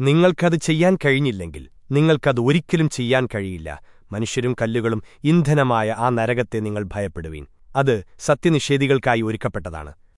നിങ്ങൾക്കത് ചെയ്യാൻ കഴിഞ്ഞില്ലെങ്കിൽ നിങ്ങൾക്കത് ഒരിക്കലും ചെയ്യാൻ കഴിയില്ല. മനുഷ്യരും കല്ലുകളും ഇന്ധനമായ ആ നരകത്തെ നിങ്ങൾ ഭയപ്പെടുവീൻ. അത് സത്യനിഷേധികൾക്കായി ഒരുക്കപ്പെട്ടതാണ്.